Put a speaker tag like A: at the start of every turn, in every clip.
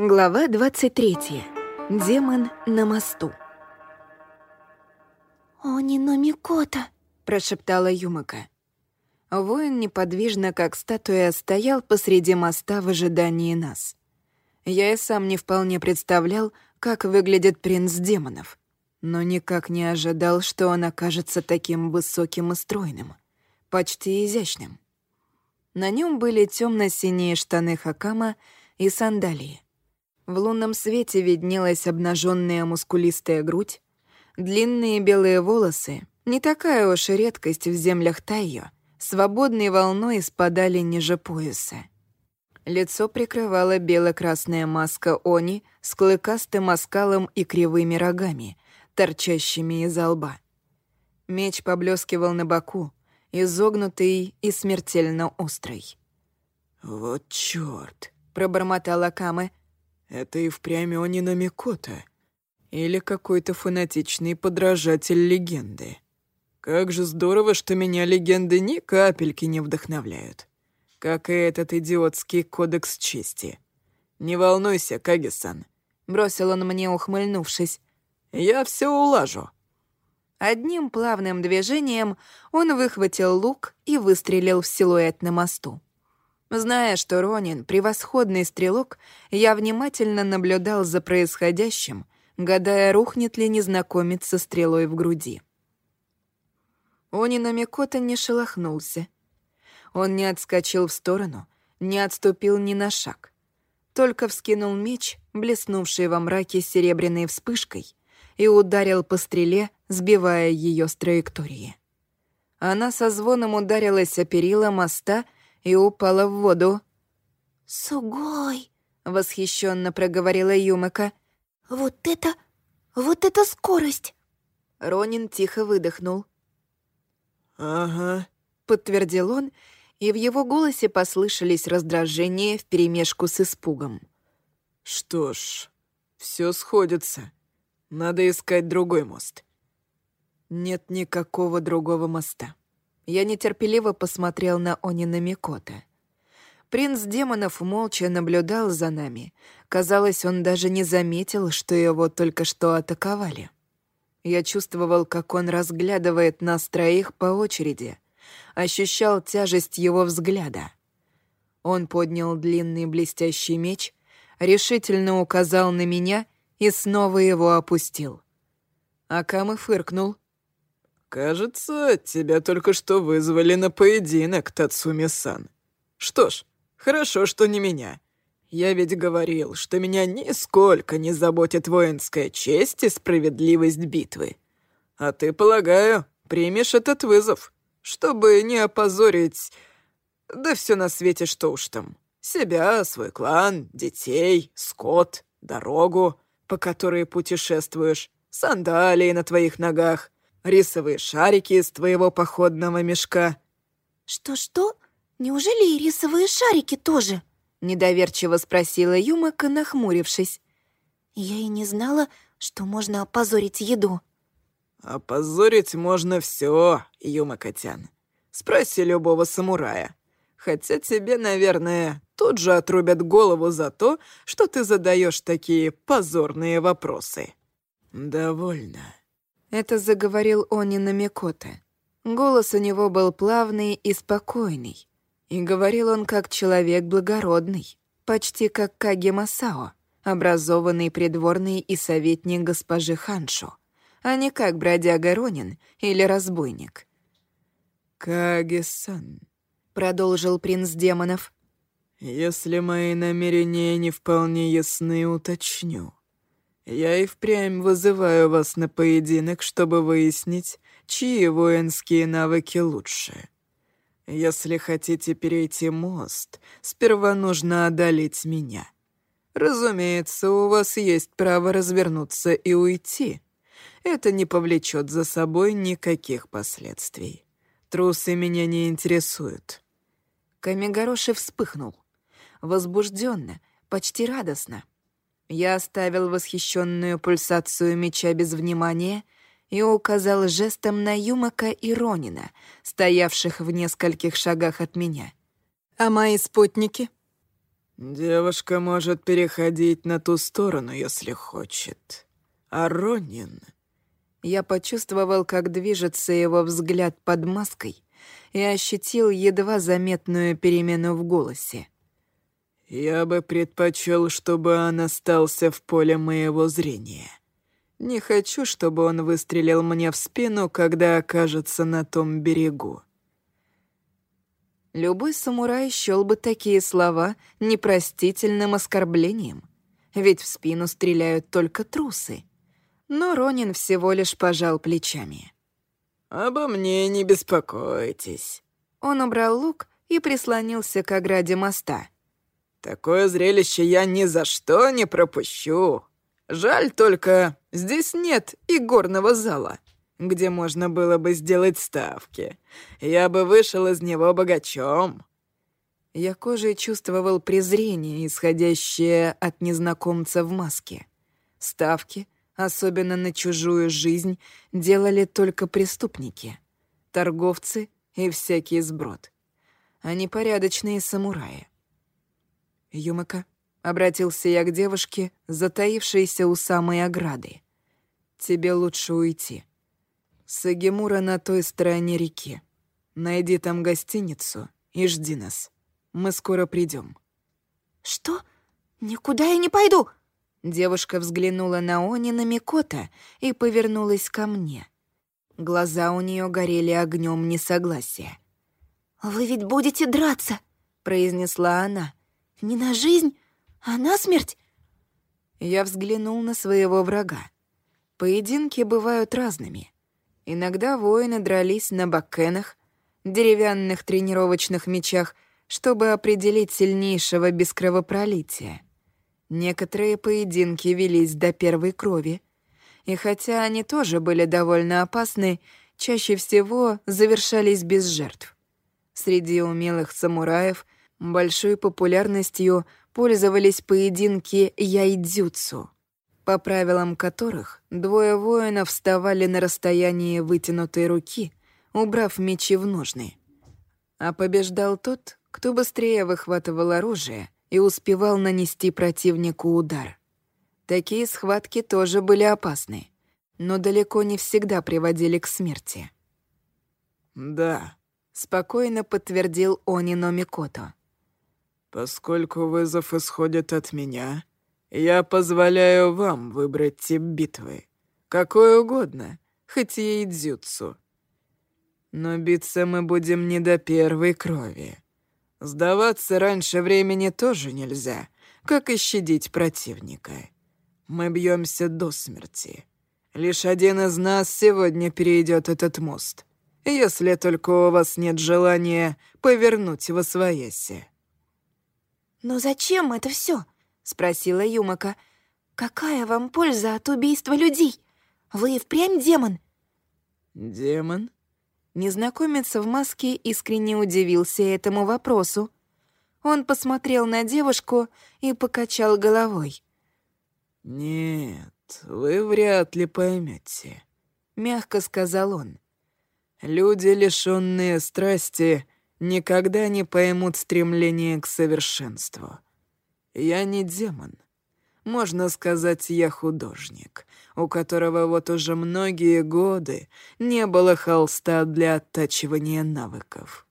A: Глава 23. Демон на мосту.
B: «Они на Микота», —
A: прошептала Юмака. Воин неподвижно, как статуя, стоял посреди моста в ожидании нас. Я и сам не вполне представлял, как выглядит принц демонов, но никак не ожидал, что он окажется таким высоким и стройным, почти изящным. На нем были темно синие штаны хакама и сандалии. В лунном свете виднелась обнаженная мускулистая грудь, длинные белые волосы, не такая уж и редкость в землях Тайо, свободной волной спадали ниже пояса. Лицо прикрывала бело-красная маска Они с клыкастым оскалом и кривыми рогами, торчащими из лба. Меч поблескивал на боку, изогнутый и смертельно острый.
C: «Вот чёрт!»
A: — пробормотала Камы,
C: это и впрямь Онина Микота. Или какой-то фанатичный подражатель легенды. Как же здорово, что меня легенды ни капельки не вдохновляют. Как и этот идиотский кодекс чести. Не волнуйся, Кагисан.
A: Бросил он мне, ухмыльнувшись.
C: Я все улажу.
A: Одним плавным движением он выхватил лук и выстрелил в силуэт на мосту. Зная, что Ронин — превосходный стрелок, я внимательно наблюдал за происходящим, гадая, рухнет ли незнакомец со стрелой в груди. Онина Микота не шелохнулся. Он не отскочил в сторону, не отступил ни на шаг. Только вскинул меч, блеснувший во мраке серебряной вспышкой, и ударил по стреле, сбивая ее с траектории. Она со звоном ударилась о перила моста — и упала в воду.
B: «Сугой!»
A: — восхищенно проговорила Юмака.
B: «Вот это... вот это скорость!»
A: Ронин тихо выдохнул.
C: «Ага», —
A: подтвердил он, и в его голосе послышались раздражение вперемешку с испугом.
C: «Что ж, все сходится. Надо искать другой мост».
A: «Нет никакого другого моста. Я нетерпеливо посмотрел на Онина Микота. Принц демонов молча наблюдал за нами. Казалось, он даже не заметил, что его только что атаковали. Я чувствовал, как он разглядывает нас троих по очереди. Ощущал тяжесть его взгляда. Он поднял длинный блестящий меч, решительно указал на меня и снова его опустил. Акамы фыркнул —
C: «Кажется, тебя только что вызвали на поединок, Тацуми-сан. Что ж, хорошо, что не меня. Я ведь говорил, что меня нисколько не заботит воинская честь и справедливость битвы. А ты, полагаю, примешь этот вызов, чтобы не опозорить... Да все на свете что уж там. Себя, свой клан, детей, скот, дорогу, по которой путешествуешь, сандалии на твоих ногах — рисовые шарики из твоего походного мешка».
B: «Что-что? Неужели и рисовые шарики тоже?»
A: Недоверчиво спросила Юмака, нахмурившись.
B: «Я и не знала, что можно опозорить еду».
C: «Опозорить можно все, Юмакотян. Спроси любого самурая. Хотя тебе, наверное, тут же отрубят голову за то, что ты задаешь такие позорные вопросы». «Довольно.
A: Это заговорил Онина Микота. Голос у него был плавный и спокойный. И говорил он как человек благородный, почти как Каги Масао, образованный придворный и советник госпожи Ханшо, а не как бродяга Ронин или разбойник.
C: «Каги-сан», —
A: продолжил принц демонов, —
C: «если мои намерения не вполне ясны, уточню. Я и впрямь вызываю вас на поединок, чтобы выяснить, чьи воинские навыки лучше. Если хотите перейти мост, сперва нужно одолеть меня. Разумеется, у вас есть право развернуться и уйти. Это не повлечет за собой никаких последствий. Трусы меня не интересуют».
A: Камигороши вспыхнул. Возбужденно, почти радостно. Я оставил восхищенную пульсацию меча без внимания и указал жестом на Юмака и Ронина, стоявших в нескольких шагах от меня. «А мои спутники?»
C: «Девушка может переходить на ту сторону, если хочет. А Ронин...»
A: Я почувствовал, как движется его взгляд под маской и ощутил едва заметную перемену в голосе.
C: «Я бы предпочел, чтобы он остался в поле моего зрения. Не хочу, чтобы он выстрелил мне в спину, когда окажется на том берегу».
A: Любой самурай счёл бы такие слова непростительным оскорблением. Ведь в спину стреляют только трусы. Но Ронин всего лишь пожал плечами.
C: «Обо мне не беспокойтесь».
A: Он убрал лук и прислонился к ограде моста.
C: «Такое зрелище я ни за что не пропущу. Жаль только, здесь нет и горного зала, где можно было бы сделать ставки. Я бы вышел из него богачом».
A: Я кожей чувствовал презрение, исходящее от незнакомца в маске. Ставки — особенно на чужую жизнь, делали только преступники, торговцы и всякий сброд, не порядочные самураи. «Юмака», — обратился я к девушке, затаившейся у самой ограды, — «тебе лучше уйти. Сагимура на той стороне реки. Найди там гостиницу и жди нас. Мы скоро придем.
B: «Что? Никуда я не пойду!»
A: Девушка взглянула на Они на Микота и повернулась ко мне. Глаза у нее горели огнем несогласия.
B: «Вы ведь будете драться!» — произнесла она. «Не на жизнь, а на смерть!»
A: Я взглянул на своего врага. Поединки бывают разными. Иногда воины дрались на бакенах, деревянных тренировочных мечах, чтобы определить сильнейшего без кровопролития. Некоторые поединки велись до первой крови. И хотя они тоже были довольно опасны, чаще всего завершались без жертв. Среди умелых самураев большой популярностью пользовались поединки яйдзюцу, по правилам которых двое воинов вставали на расстоянии вытянутой руки, убрав мечи в ножны. А побеждал тот, кто быстрее выхватывал оружие — и успевал нанести противнику удар. Такие схватки тоже были опасны, но далеко не всегда приводили к смерти.
C: «Да», —
A: спокойно подтвердил Онино Микото.
C: «Поскольку вызов исходит от меня, я позволяю вам выбрать тип битвы. Какой угодно, хоть и дзюцу. Но биться мы будем не до первой крови. Сдаваться раньше времени тоже нельзя, как и щадить противника. Мы бьемся до смерти. Лишь один из нас сегодня перейдет этот мост, если только у вас нет желания повернуть во свояси.
B: «Но зачем это все? спросила Юмака. «Какая вам польза от убийства людей? Вы впрямь демон?»
C: «Демон?»
A: Незнакомец в маске искренне удивился этому вопросу. Он посмотрел на девушку и покачал головой.
C: «Нет, вы вряд ли поймете», — мягко сказал он. «Люди, лишенные страсти, никогда не поймут стремление к совершенству. Я не демон. Можно сказать, я художник, у которого вот уже многие годы не было холста для оттачивания навыков.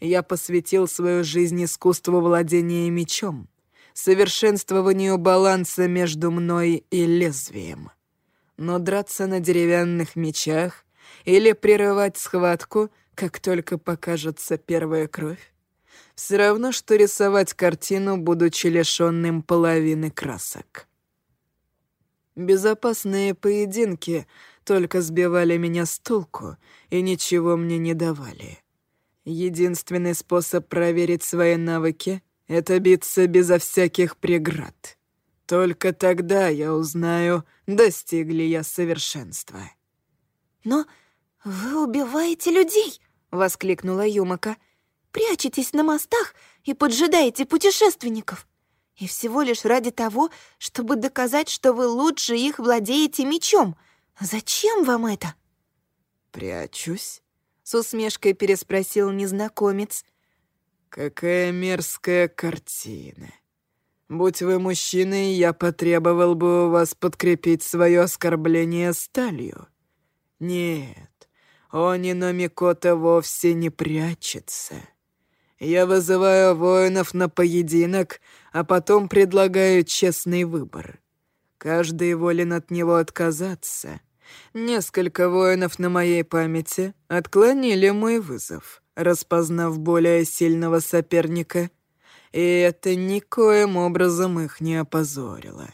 C: Я посвятил свою жизнь искусству владения мечом, совершенствованию баланса между мной и лезвием. Но драться на деревянных мечах или прерывать схватку, как только покажется первая кровь, все равно, что рисовать картину, будучи лишенным половины красок. Безопасные поединки только сбивали меня с толку и ничего мне не давали. Единственный способ проверить свои навыки — это биться безо всяких преград. Только тогда я узнаю, достигли я совершенства.
B: «Но вы убиваете людей!» — воскликнула Юмака прячетесь на мостах и поджидаете путешественников. И всего лишь ради того, чтобы доказать, что вы лучше их владеете мечом. Зачем вам это?»
A: «Прячусь?» — с усмешкой переспросил незнакомец.
C: «Какая мерзкая картина. Будь вы мужчиной, я потребовал бы у вас подкрепить свое оскорбление сталью. Нет, Онино Микота вовсе не прячется. Я вызываю воинов на поединок, а потом предлагаю честный выбор. Каждый волен от него отказаться. Несколько воинов на моей памяти отклонили мой вызов, распознав более сильного соперника, и это никоим образом их не опозорило.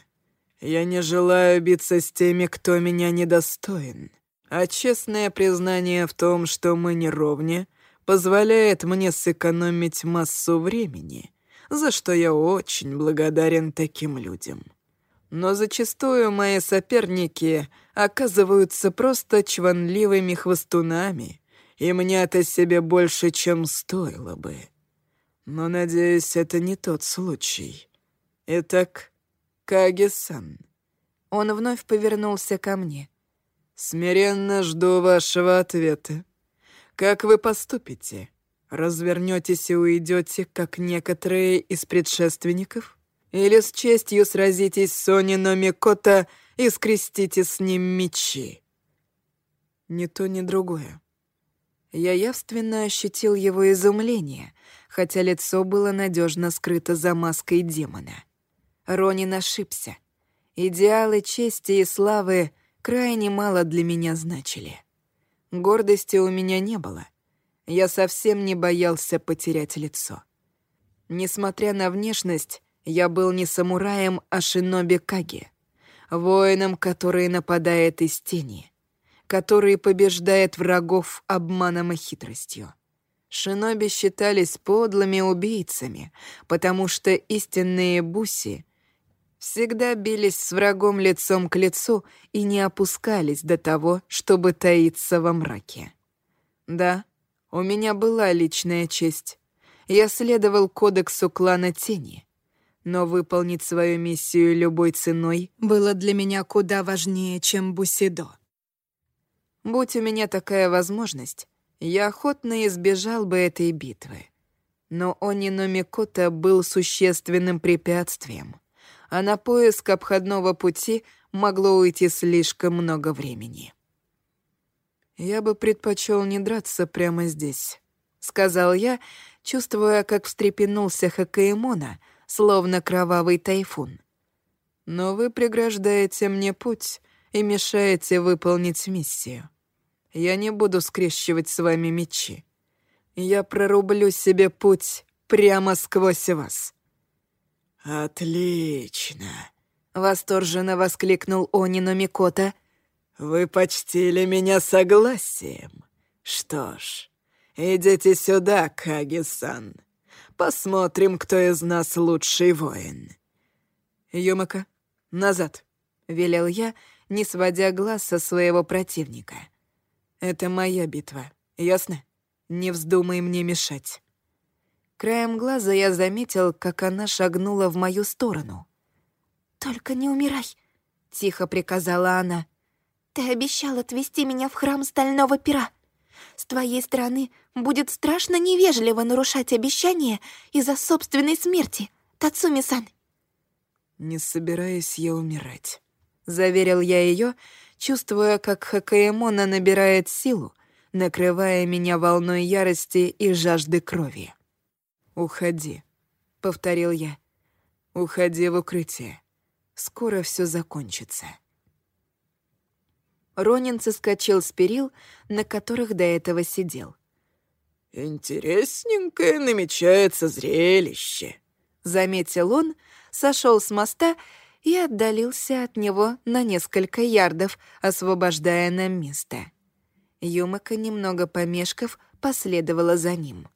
C: Я не желаю биться с теми, кто меня недостоин, а честное признание в том, что мы не ровне, позволяет мне сэкономить массу времени, за что я очень благодарен таким людям. Но зачастую мои соперники оказываются просто чванливыми хвостунами, и мне это себе больше, чем стоило бы. Но, надеюсь, это не тот случай. Итак, Каги-сан.
A: Он вновь повернулся ко мне.
C: Смиренно жду вашего ответа. Как вы поступите? Развернетесь и уйдете, как некоторые из предшественников? Или с честью сразитесь с Онино Микото и скрестите с ним мечи?» Ни то, ни другое. Я явственно ощутил его изумление, хотя лицо было надежно скрыто за маской демона. Ронин ошибся. Идеалы чести и славы крайне мало для меня значили. Гордости у меня не было. Я совсем не боялся потерять лицо. Несмотря на внешность, я был не самураем, а шиноби Каги, воином, который нападает из тени, который побеждает врагов обманом и хитростью. Шиноби считались подлыми убийцами, потому что истинные буси всегда бились с врагом лицом к лицу и не опускались до того, чтобы таиться во мраке. Да, у меня была личная честь. Я следовал кодексу клана Тени — но выполнить свою миссию любой ценой было для меня куда важнее, чем Бусидо. Будь у меня такая возможность, я охотно избежал бы этой битвы. Но Онино Микота был существенным препятствием, а на поиск обходного пути могло уйти слишком много времени. «Я бы предпочел не драться прямо здесь», — сказал я, чувствуя, как встрепенулся Хакаэмона — словно кровавый тайфун. Но вы преграждаете мне путь и мешаете выполнить миссию. Я не буду скрещивать с вами мечи. Я прорублю себе путь прямо сквозь вас». «Отлично!» — восторженно воскликнул Онино Микота. «Вы почтили меня согласием. Что ж, идите сюда, Каги-сан. Посмотрим, кто из нас лучший воин». «Юмака, назад», — велел я, не сводя глаз со своего противника. «Это моя битва, ясно? Не вздумай мне мешать». Краем глаза я заметил, как она шагнула в мою сторону.
B: «Только не умирай», — тихо приказала она. «Ты обещал отвезти меня в храм Стального Пера. С твоей стороны будет страшно невежливо нарушать обещание из-за собственной смерти, Тацуми-сан».
C: «Не собираюсь я умирать», — заверил я ее, чувствуя, как Хакаэмона набирает силу, накрывая меня волной ярости и жажды крови. «Уходи», — повторил я. «Уходи в укрытие. Скоро все закончится».
A: Ронин соскочил с перил, на которых до этого сидел.
C: «Интересненькое намечается зрелище», — заметил он, сошел с моста и отдалился от него на несколько ярдов, освобождая нам место. Юмака, немного помешков, последовала за ним.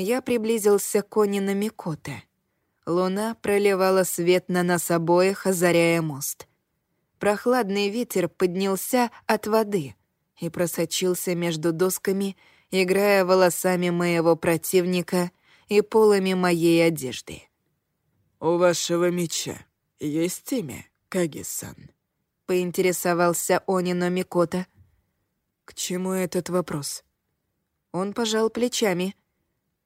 C: Я приблизился к Онина Микоте. Луна проливала свет на нас обоих, озаряя мост. Прохладный ветер поднялся от воды и просочился между досками, играя волосами моего противника и полами моей одежды. «У вашего меча есть имя, Каги-сан?» — поинтересовался Онино Микота. «К чему этот вопрос?» Он пожал плечами.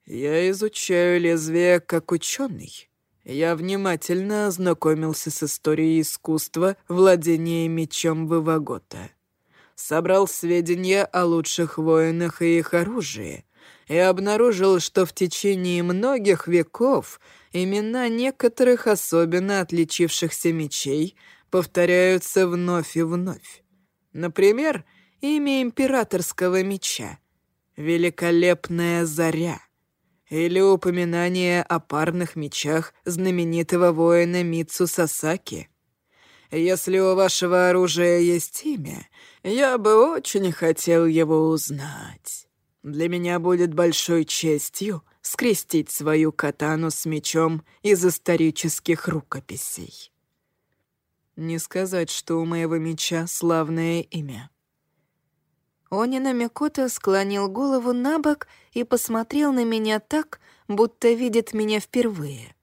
C: «Я изучаю лезвие как ученый. Я внимательно ознакомился с историей искусства владения мечом Вывагота. Собрал сведения о лучших воинах и их оружии и обнаружил, что в течение многих веков имена некоторых особенно отличившихся мечей повторяются вновь и вновь. Например, имя императорского меча — «Великолепная заря» или упоминание о парных мечах знаменитого воина Мицу Сасаки. Если у вашего оружия есть имя, я бы очень хотел его узнать. Для меня будет большой честью скрестить свою катану с мечом из исторических рукописей. Не сказать, что у моего меча славное имя.
B: Онина Микото склонил голову на бок и посмотрел на меня так, будто видит меня впервые.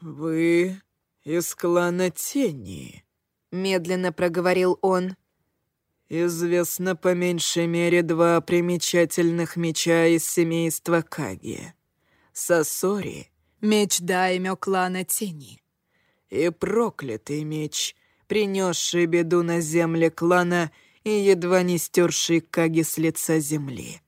C: «Вы из клана Тени», — медленно проговорил он. «Известно по меньшей мере два примечательных меча из семейства Каги. Сасори — меч Даймё клана Тени, и проклятый меч, принесший беду на земле клана — и едва не стерший Каги с лица земли.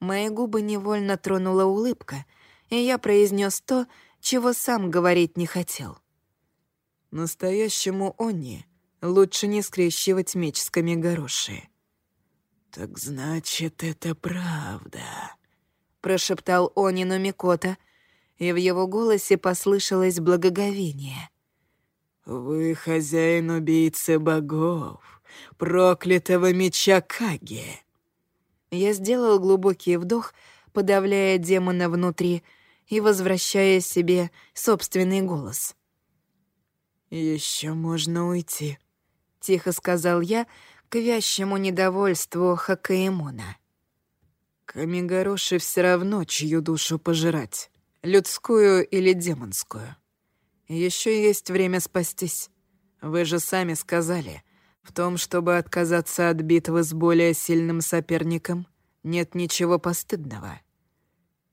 B: Мои губы невольно тронула улыбка, и я произнес то, чего сам говорить не хотел.
C: Настоящему Они лучше не скрещивать меч с Камигороши. «Так значит, это правда», — прошептал Они Номикота, и в его голосе послышалось благоговение. «Вы хозяин убийцы богов проклятого меча Каги!»
B: Я сделал глубокий вдох, подавляя демона внутри и возвращая себе собственный голос.
C: «Еще можно уйти», —
B: тихо сказал я к вящему недовольству Хакаэмона.
C: «Камигороши все равно чью душу пожирать, людскую или демонскую. Еще есть время спастись. Вы же сами сказали — в том, чтобы отказаться от битвы с более сильным соперником, нет ничего постыдного.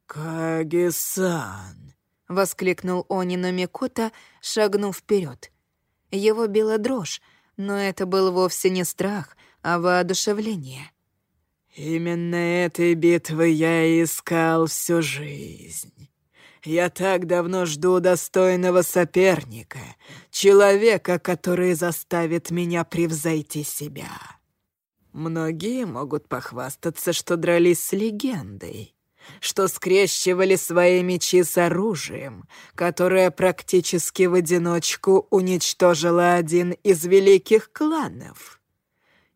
C: «Каги-сан!» — воскликнул Онина Микота, шагнув вперед. Его била дрожь, но это был вовсе не страх, а воодушевление. «Именно этой битвы я и искал всю жизнь. Я так давно жду достойного соперника, человека, который заставит меня превзойти себя. Многие могут похвастаться, что дрались с легендой, что скрещивали свои мечи с оружием, которое практически в одиночку уничтожило один из великих кланов.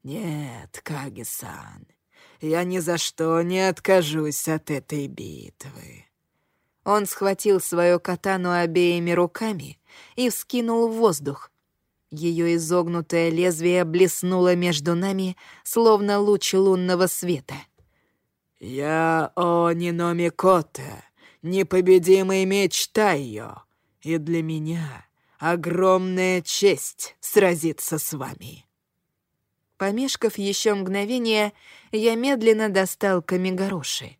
C: Нет, Каги-сан, я ни за что не откажусь от этой битвы. Он схватил свою катану обеими руками и вскинул в воздух. Ее изогнутое лезвие блеснуло между нами, словно луч лунного света. «Я Онино Микота, непобедимый меч Тайо, и для меня огромная честь сразиться с вами».
B: Помешков еще мгновение, я медленно достал Камигороши.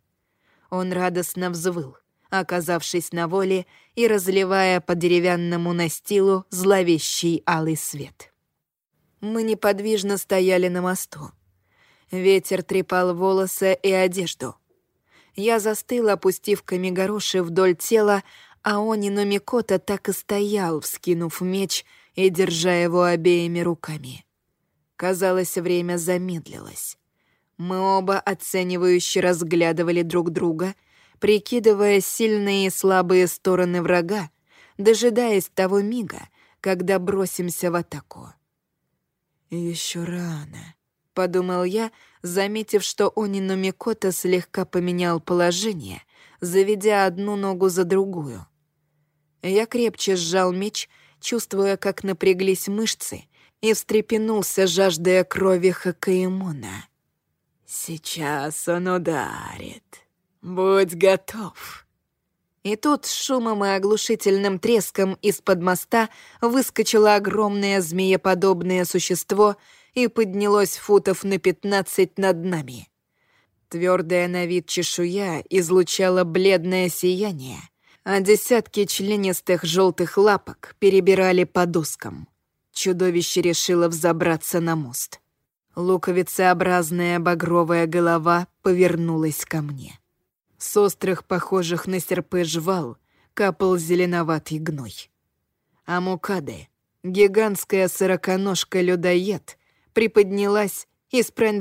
B: Он радостно взвыл оказавшись на воле и разливая по деревянному настилу зловещий алый свет. Мы неподвижно стояли на мосту. Ветер трепал волосы и одежду. Я застыл, опустив камигороши вдоль тела, а Онину Микота так и стоял, вскинув меч и держа его обеими руками. Казалось, время замедлилось. Мы оба оценивающе разглядывали друг друга — прикидывая сильные и слабые стороны врага, дожидаясь того мига, когда бросимся в атаку. «Еще рано», — подумал я, заметив, что Онину Микота слегка поменял положение, заведя одну ногу за другую. Я крепче сжал меч, чувствуя, как напряглись мышцы, и встрепенулся, жаждая крови Хакаимона. «Сейчас он ударит», «Будь готов!» И тут с шумом и оглушительным треском из-под моста выскочило огромное змееподобное существо и поднялось футов на пятнадцать над нами. Твердая на вид чешуя излучала бледное сияние,
A: а десятки членистых желтых лапок перебирали по доскам. Чудовище решило взобраться на мост. Луковицеобразная багровая голова повернулась ко мне. С острых, похожих на серпы жвал, капал зеленоватый гной. А Мукаде, гигантская сороконожка-людоед, приподнялась и спронзила